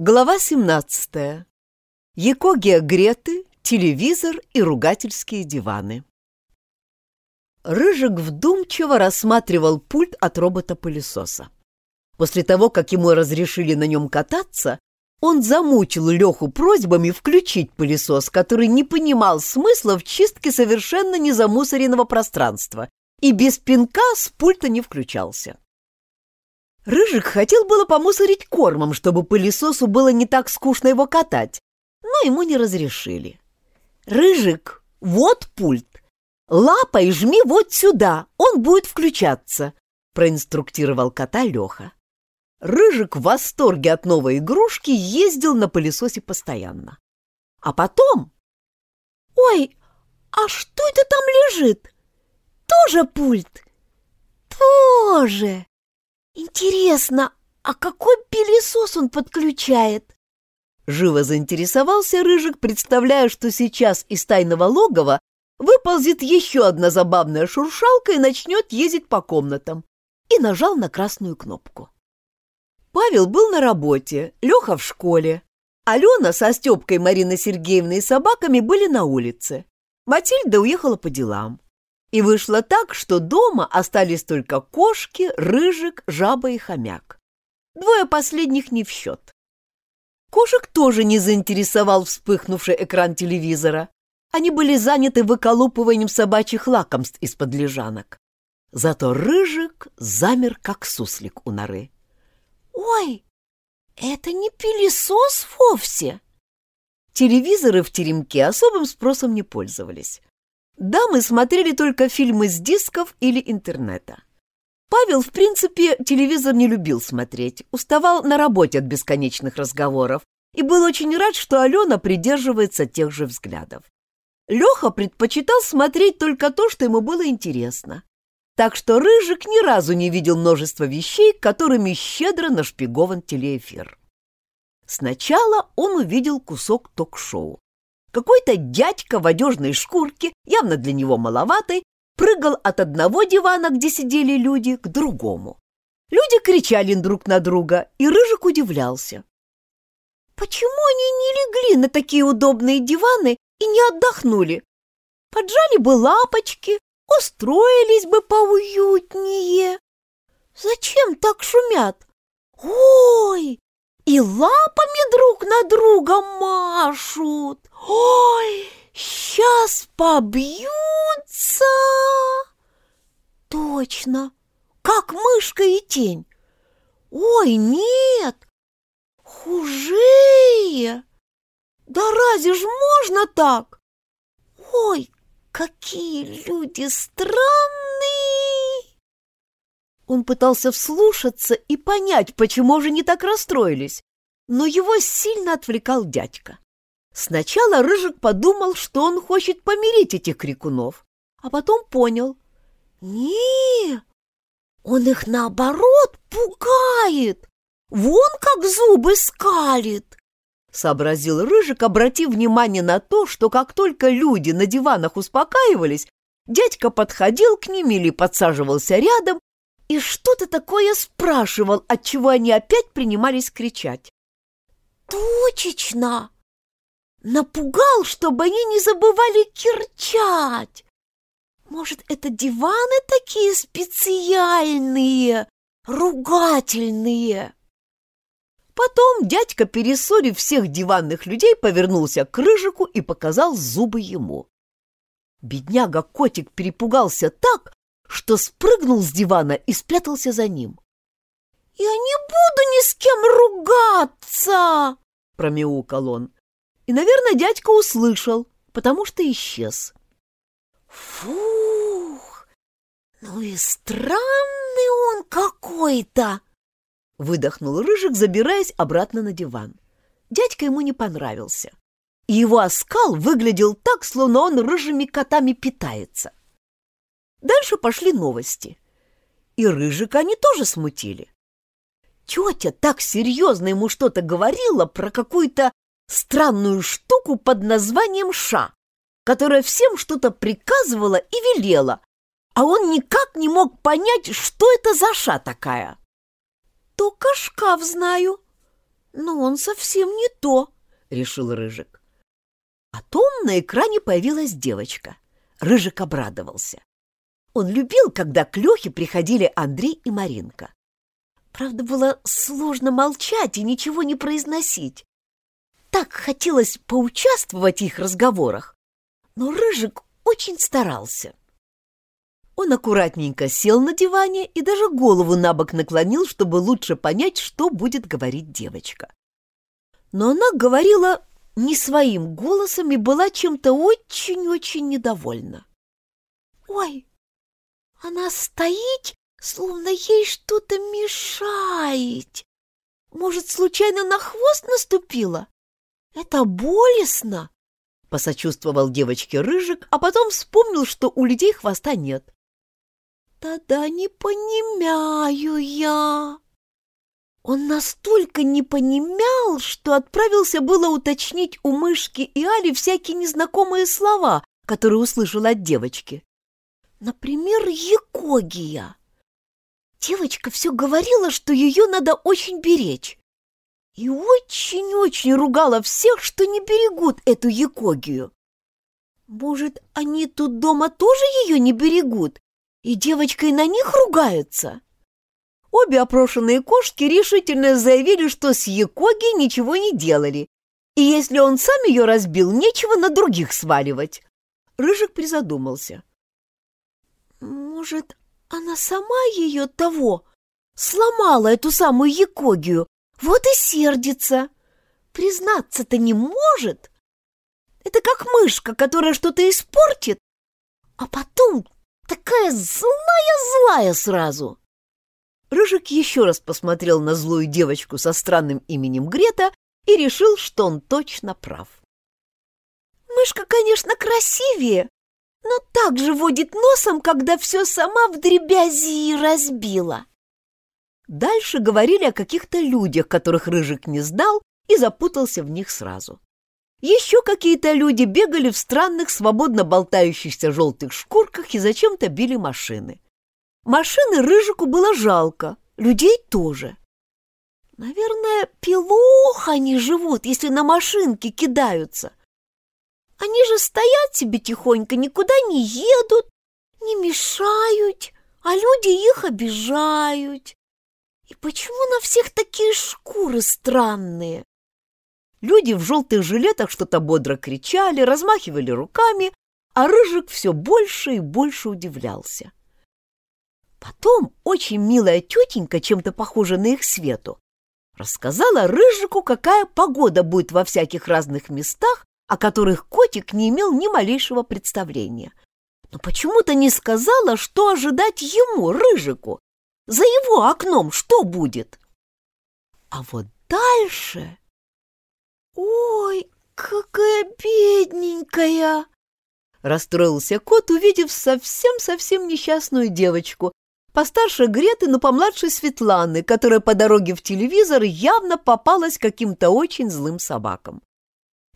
Глава 17. Екогия Греты, телевизор и ругательские диваны. Рыжик вдумчиво рассматривал пульт от робота-пылесоса. После того, как ему разрешили на нем кататься, он замучил Леху просьбами включить пылесос, который не понимал смысла в чистке совершенно незамусоренного пространства и без пинка с пульта не включался. Рыжик хотел было помусорить кормом, чтобы пылесосу было не так скучно его катать, но ему не разрешили. «Рыжик, вот пульт. Лапой жми вот сюда, он будет включаться», — проинструктировал кота Леха. Рыжик в восторге от новой игрушки ездил на пылесосе постоянно. А потом... «Ой, а что это там лежит? Тоже пульт?» «Тоже!» «Интересно, а какой пылесос он подключает?» Живо заинтересовался Рыжик, представляя, что сейчас из тайного логова выползет еще одна забавная шуршалка и начнет ездить по комнатам, и нажал на красную кнопку. Павел был на работе, Леха в школе. Алена со Степкой, Мариной Сергеевной и собаками были на улице. Матильда уехала по делам. И вышло так, что дома остались только кошки, рыжик, жаба и хомяк. Двое последних не в счет. Кошек тоже не заинтересовал вспыхнувший экран телевизора. Они были заняты выколупыванием собачьих лакомств из-под лежанок. Зато рыжик замер, как суслик у норы. «Ой, это не пылесос вовсе!» Телевизоры в теремке особым спросом не пользовались. Дамы смотрели только фильмы с дисков или интернета. Павел, в принципе, телевизор не любил смотреть, уставал на работе от бесконечных разговоров и был очень рад, что Алена придерживается тех же взглядов. Леха предпочитал смотреть только то, что ему было интересно. Так что Рыжик ни разу не видел множество вещей, которыми щедро нашпигован телеэфир. Сначала он увидел кусок ток-шоу. Какой-то дядька в одежной шкурке, явно для него маловатой, прыгал от одного дивана, где сидели люди, к другому. Люди кричали друг на друга, и Рыжик удивлялся. Почему они не легли на такие удобные диваны и не отдохнули? Поджали бы лапочки, устроились бы поуютнее. Зачем так шумят? Ой, и лапами друг на друга машут. Ой, сейчас побьются. Точно, как мышка и тень. Ой, нет, хуже. Да разве ж можно так? Ой, какие люди странные. Он пытался вслушаться и понять, почему же не так расстроились, но его сильно отвлекал дядька. Сначала Рыжик подумал, что он хочет помирить этих крикунов, а потом понял. не он их наоборот пугает, вон как зубы скалит. Сообразил Рыжик, обратив внимание на то, что как только люди на диванах успокаивались, дядька подходил к ним или подсаживался рядом и что-то такое спрашивал, отчего они опять принимались кричать. «Точечно!» Напугал, чтобы они не забывали кирчать. Может, это диваны такие специальные, ругательные? Потом дядька, перессорив всех диванных людей, повернулся к Рыжику и показал зубы ему. Бедняга-котик перепугался так, что спрыгнул с дивана и спрятался за ним. «Я не буду ни с кем ругаться!» — промяукал он. И, наверное, дядька услышал, потому что исчез. «Фух! Ну и странный он какой-то!» Выдохнул Рыжик, забираясь обратно на диван. Дядька ему не понравился. И его оскал выглядел так, словно он рыжими котами питается. Дальше пошли новости. И Рыжика они тоже смутили. Тетя так серьезно ему что-то говорила про какую-то странную штуку под названием Ша, которая всем что-то приказывала и велела, а он никак не мог понять, что это за Ша такая. «Только шкаф знаю. но он совсем не то, — решил Рыжик. Потом на экране появилась девочка. Рыжик обрадовался. Он любил, когда к Лехе приходили Андрей и Маринка. Правда, было сложно молчать и ничего не произносить. Так хотелось поучаствовать в их разговорах, но Рыжик очень старался. Он аккуратненько сел на диване и даже голову на бок наклонил, чтобы лучше понять, что будет говорить девочка. Но она говорила не своим голосом и была чем-то очень-очень недовольна. «Ой, она стоит, словно ей что-то мешает. Может, случайно на хвост наступила? Это болезненно!» Посочувствовал девочке Рыжик, а потом вспомнил, что у людей хвоста нет. «Тогда не понимаю я!» Он настолько не понимал, что отправился было уточнить у мышки и Али всякие незнакомые слова, которые услышал от девочки. Например, Якогия. Девочка все говорила, что ее надо очень беречь. И очень-очень ругала всех, что не берегут эту Якогию. Может, они тут дома тоже ее не берегут, и девочка и на них ругается? Обе опрошенные кошки решительно заявили, что с Якоги ничего не делали, и если он сам ее разбил, нечего на других сваливать. Рыжик призадумался. Может, она сама ее того сломала, эту самую Якогию, вот и сердится. Признаться-то не может. Это как мышка, которая что-то испортит, а потом такая злая-злая сразу. Рыжик еще раз посмотрел на злую девочку со странным именем Грета и решил, что он точно прав. Мышка, конечно, красивее, но так же водит носом, когда все сама в дребязи разбила. Дальше говорили о каких-то людях, которых Рыжик не знал и запутался в них сразу. Еще какие-то люди бегали в странных, свободно болтающихся желтых шкурках и зачем-то били машины. Машины Рыжику было жалко, людей тоже. Наверное, плохо они живут, если на машинки кидаются. Они же стоят себе тихонько, никуда не едут, не мешают, а люди их обижают. Почему на всех такие шкуры странные? Люди в желтых жилетах что-то бодро кричали, размахивали руками, а Рыжик все больше и больше удивлялся. Потом очень милая тетенька, чем-то похожа на их свету, рассказала Рыжику, какая погода будет во всяких разных местах, о которых котик не имел ни малейшего представления. Но почему-то не сказала, что ожидать ему, Рыжику. За его окном что будет? А вот дальше... Ой, какая бедненькая! Расстроился кот, увидев совсем-совсем несчастную девочку, Постарше Греты, но помладше Светланы, которая по дороге в телевизор явно попалась каким-то очень злым собакам.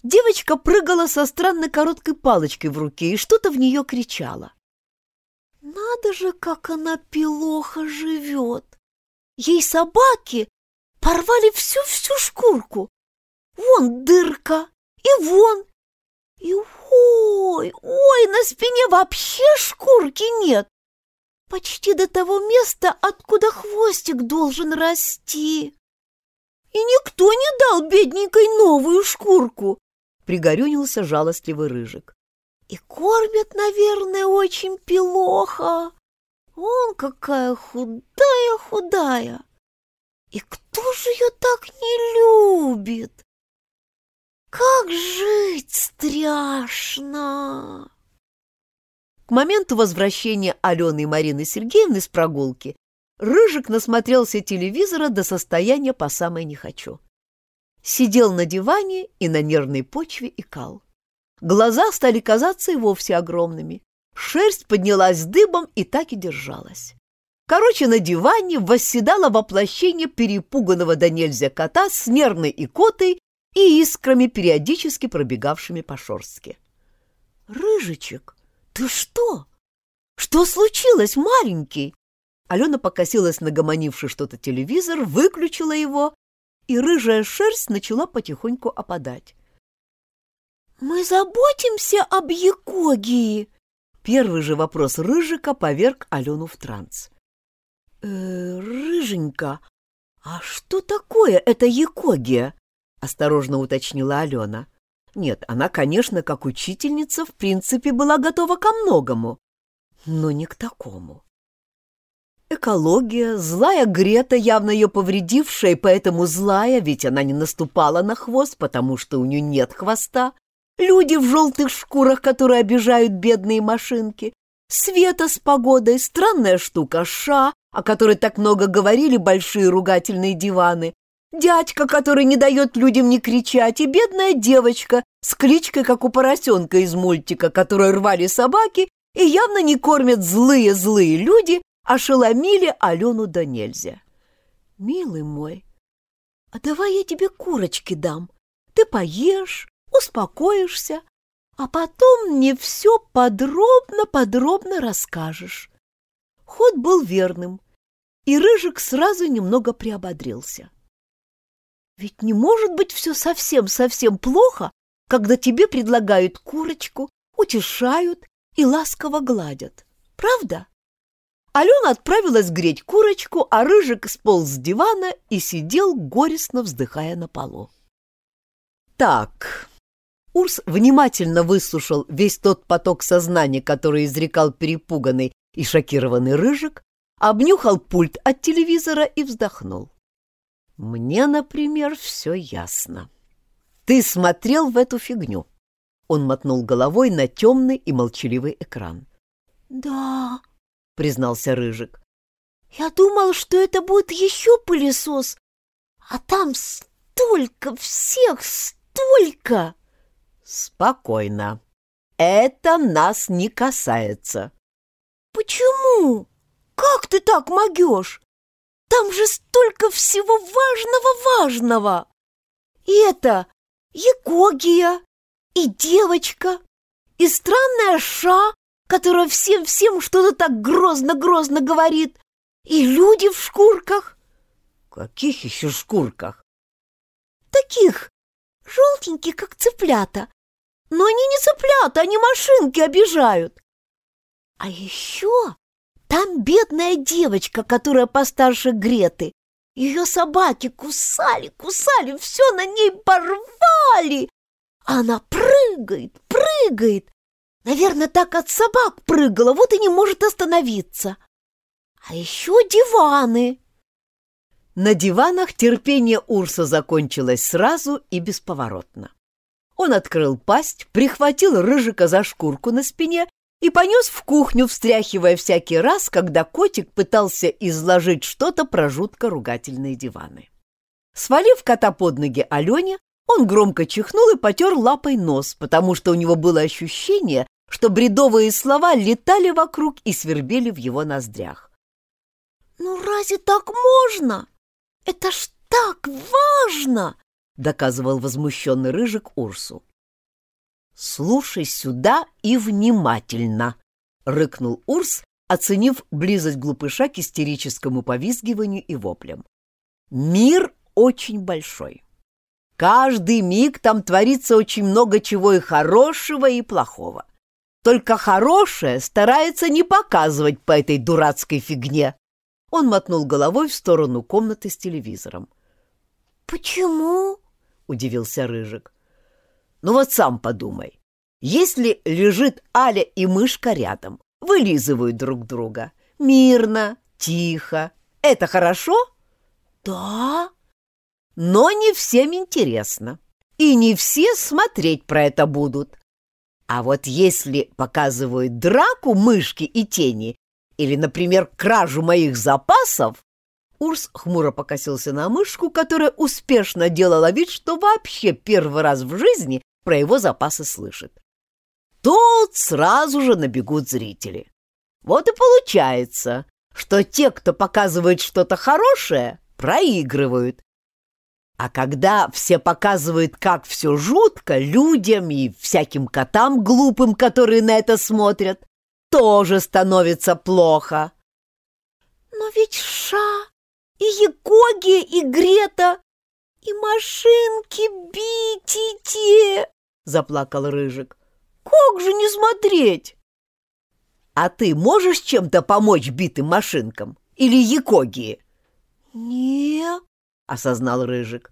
Девочка прыгала со странной короткой палочкой в руке и что-то в нее кричала. «Надо же, как она пилоха живет! Ей собаки порвали всю-всю шкурку. Вон дырка, и вон, и ой, ой, на спине вообще шкурки нет почти до того места, откуда хвостик должен расти. И никто не дал бедненькой новую шкурку, пригорюнился жалостливый рыжик. И кормят, наверное, очень плохо. Он какая худая-худая. И кто же ее так не любит? Как жить страшно! К моменту возвращения Алены и Марины Сергеевны с прогулки Рыжик насмотрелся телевизора до состояния по самой не хочу. Сидел на диване и на нервной почве икал. Глаза стали казаться и вовсе огромными. Шерсть поднялась дыбом и так и держалась. Короче, на диване восседало воплощение перепуганного до нельзя кота с нервной икотой и искрами, периодически пробегавшими по шорстке. «Рыжичек!» «Ты что? Что случилось, маленький?» Алена покосилась на гомонивший что-то телевизор, выключила его и рыжая шерсть начала потихоньку опадать. «Мы заботимся об Якогии!» Первый же вопрос Рыжика поверг Алену в транс. «Э, «Рыженька, а что такое эта Якогия?» — осторожно уточнила Алена. Нет, она, конечно, как учительница, в принципе, была готова ко многому, но не к такому. Экология, злая Грета, явно ее повредившая, и поэтому злая, ведь она не наступала на хвост, потому что у нее нет хвоста. Люди в желтых шкурах, которые обижают бедные машинки. Света с погодой, странная штука Ша, о которой так много говорили большие ругательные диваны, дядька, который не дает людям не кричать, и бедная девочка с кличкой, как у поросенка из мультика, которую рвали собаки и явно не кормят злые-злые люди, ошеломили Алену до нельзя. «Милый мой, а давай я тебе курочки дам. Ты поешь, успокоишься, а потом мне все подробно-подробно расскажешь». Ход был верным, и Рыжик сразу немного приободрился. Ведь не может быть все совсем-совсем плохо, когда тебе предлагают курочку, утешают и ласково гладят. Правда? Алена отправилась греть курочку, а Рыжик сполз с дивана и сидел, горестно вздыхая на полу. Так, Урс внимательно выслушал весь тот поток сознания, который изрекал перепуганный и шокированный Рыжик, обнюхал пульт от телевизора и вздохнул. «Мне, например, все ясно. Ты смотрел в эту фигню?» Он мотнул головой на темный и молчаливый экран. «Да», — признался Рыжик. «Я думал, что это будет еще пылесос, а там столько всех, столько!» «Спокойно. Это нас не касается». «Почему? Как ты так могешь? Там же столько всего важного-важного! И это Екогия, и девочка, и странная Ша, которая всем-всем что-то так грозно-грозно говорит, и люди в шкурках. Каких еще шкурках? Таких, желтеньких, как цыплята. Но они не цыплята, они машинки обижают. А еще там бедная девочка, которая постарше Греты. Ее собаки кусали, кусали, все на ней порвали. Она прыгает, прыгает, Наверное, так от собак прыгала, вот и не может остановиться. А еще диваны. На диванах терпение Урса закончилось сразу и бесповоротно. Он открыл пасть, прихватил Рыжика за шкурку на спине и понес в кухню, встряхивая всякий раз, когда котик пытался изложить что-то про жутко ругательные диваны. Свалив кота под ноги Алене, он громко чихнул и потер лапой нос, потому что у него было ощущение, что бредовые слова летали вокруг и свербели в его ноздрях. «Ну разве так можно? Это ж так важно!» — доказывал возмущенный Рыжик Урсу. «Слушай сюда и внимательно!» — рыкнул Урс, оценив близость глупыша к истерическому повизгиванию и воплям. «Мир очень большой. Каждый миг там творится очень много чего и хорошего, и плохого. Только хорошее старается не показывать по этой дурацкой фигне. Он мотнул головой в сторону комнаты с телевизором. «Почему?» — удивился Рыжик. «Ну вот сам подумай. Если лежит Аля и мышка рядом, вылизывают друг друга. Мирно, тихо. Это хорошо?» «Да». «Но не всем интересно. И не все смотреть про это будут. А вот если показывают драку мышки и тени, или, например, кражу моих запасов, Урс хмуро покосился на мышку, которая успешно делала вид, что вообще первый раз в жизни про его запасы слышит. Тут сразу же набегут зрители. Вот и получается, что те, кто показывает что-то хорошее, проигрывают, а когда все показывают, как все жутко людям и всяким котам глупым, которые на это смотрят, тоже становится плохо. Но ведь Ша и Егогия и Грета И машинки битите, заплакал Рыжик. Как же не смотреть? А ты можешь чем-то помочь битым машинкам? Или Якогии? Не, осознал Рыжик.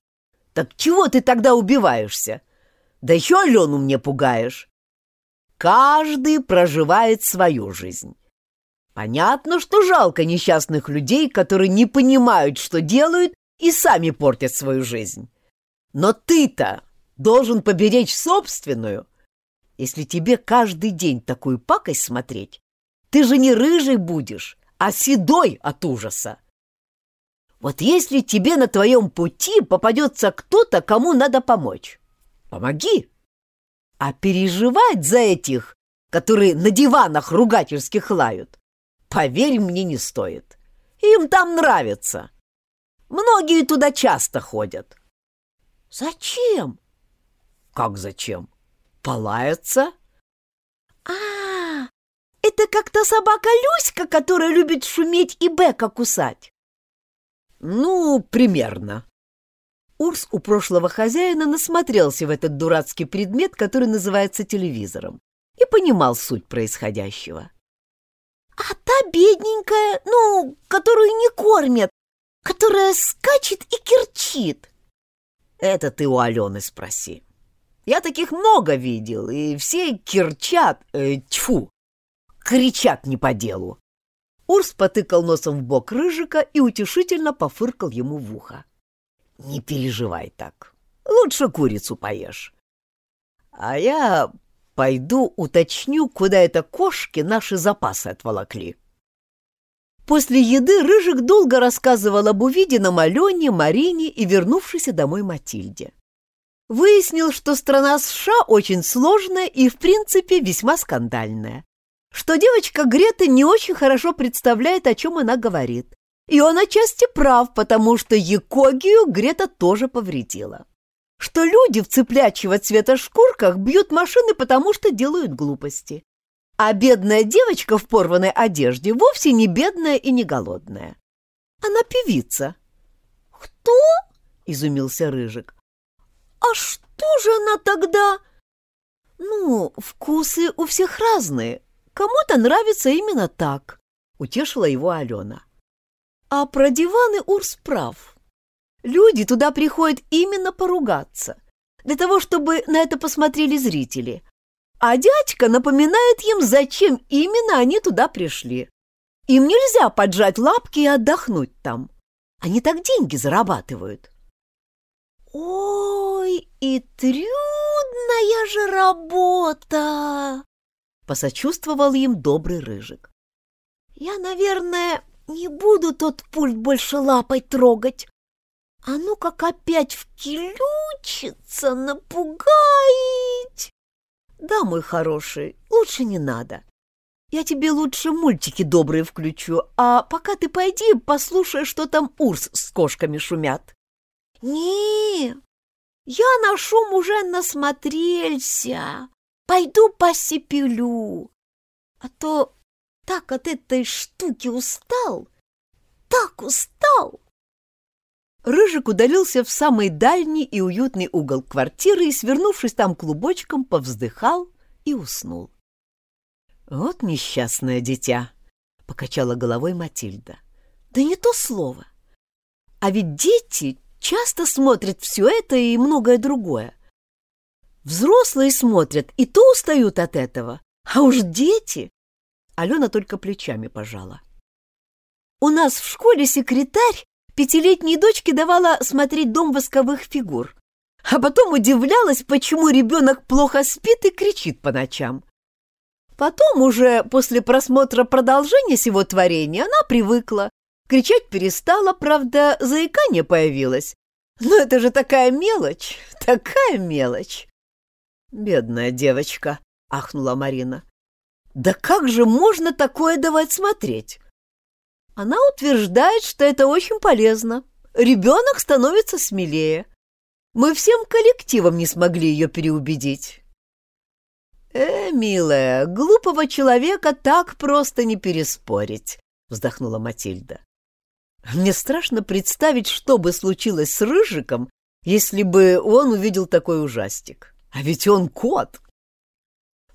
Так чего ты тогда убиваешься? Да еще Алену мне пугаешь. Каждый проживает свою жизнь. Понятно, что жалко несчастных людей, которые не понимают, что делают, и сами портят свою жизнь. Но ты-то должен поберечь собственную. Если тебе каждый день такую пакость смотреть, ты же не рыжий будешь, а седой от ужаса. Вот если тебе на твоем пути попадется кто-то, кому надо помочь, помоги. А переживать за этих, которые на диванах ругательских лают, поверь мне, не стоит. Им там нравится. Многие туда часто ходят. Зачем? Как зачем? Полаяться? А, -а, а, это как то собака Люська, которая любит шуметь и Бека кусать. Ну, примерно. Урс у прошлого хозяина насмотрелся в этот дурацкий предмет, который называется телевизором, и понимал суть происходящего. А та бедненькая, ну, которую не кормят, которая скачет и кирчит. Это ты у Алены спроси. Я таких много видел, и все кирчат, э, тьфу, кричат не по делу. Урс потыкал носом в бок Рыжика и утешительно пофыркал ему в ухо. «Не переживай так. Лучше курицу поешь. А я пойду уточню, куда это кошки наши запасы отволокли». После еды Рыжик долго рассказывал об увиденном Алене, Марине и вернувшейся домой Матильде. Выяснил, что страна США очень сложная и, в принципе, весьма скандальная что девочка Грета не очень хорошо представляет, о чем она говорит. И он отчасти прав, потому что Якогию Грета тоже повредила. Что люди в цыплячьего цвета шкурках бьют машины, потому что делают глупости. А бедная девочка в порванной одежде вовсе не бедная и не голодная. Она певица. «Кто?» — изумился Рыжик. «А что же она тогда?» «Ну, вкусы у всех разные», Кому-то нравится именно так, — утешила его Алена. А про диваны Урс прав. Люди туда приходят именно поругаться, для того, чтобы на это посмотрели зрители. А дядька напоминает им, зачем именно они туда пришли. Им нельзя поджать лапки и отдохнуть там. Они так деньги зарабатывают. «Ой, и трудная же работа!» Посочувствовал им добрый рыжик. «Я, наверное, не буду тот пульт больше лапой трогать. А ну как опять вкилючится, напугает!» «Да, мой хороший, лучше не надо. Я тебе лучше мультики добрые включу, а пока ты пойди послушай, что там Урс с кошками шумят». «Не, я на шум уже насмотрелся. Пойду посипелю, а то так от этой штуки устал, так устал. Рыжик удалился в самый дальний и уютный угол квартиры и, свернувшись там клубочком, повздыхал и уснул. «Вот несчастное дитя!» — покачала головой Матильда. «Да не то слово! А ведь дети часто смотрят все это и многое другое. Взрослые смотрят и то устают от этого. А уж дети... Алена только плечами пожала. У нас в школе секретарь пятилетней дочке давала смотреть дом восковых фигур, а потом удивлялась, почему ребенок плохо спит и кричит по ночам. Потом уже после просмотра продолжения сего творения она привыкла. Кричать перестала, правда, заикание появилось. Но это же такая мелочь, такая мелочь. «Бедная девочка!» — ахнула Марина. «Да как же можно такое давать смотреть?» Она утверждает, что это очень полезно. Ребенок становится смелее. Мы всем коллективом не смогли ее переубедить. «Э, милая, глупого человека так просто не переспорить», — вздохнула Матильда. «Мне страшно представить, что бы случилось с Рыжиком, если бы он увидел такой ужастик. А ведь он кот.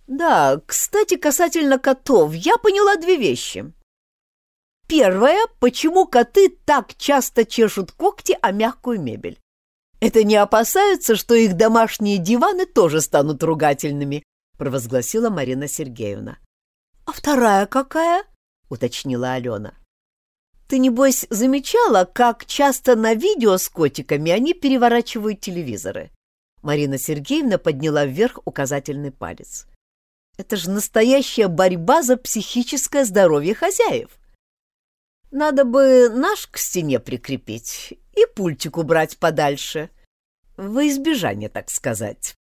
Да, кстати, касательно котов, я поняла две вещи. Первое, почему коты так часто чешут когти о мягкую мебель. Это не опасаются, что их домашние диваны тоже станут ругательными, провозгласила Марина Сергеевна. А вторая какая? уточнила Алена. Ты, небось, замечала, как часто на видео с котиками они переворачивают телевизоры? Марина Сергеевна подняла вверх указательный палец. Это же настоящая борьба за психическое здоровье хозяев. Надо бы наш к стене прикрепить и пультик убрать подальше. Во избежание, так сказать.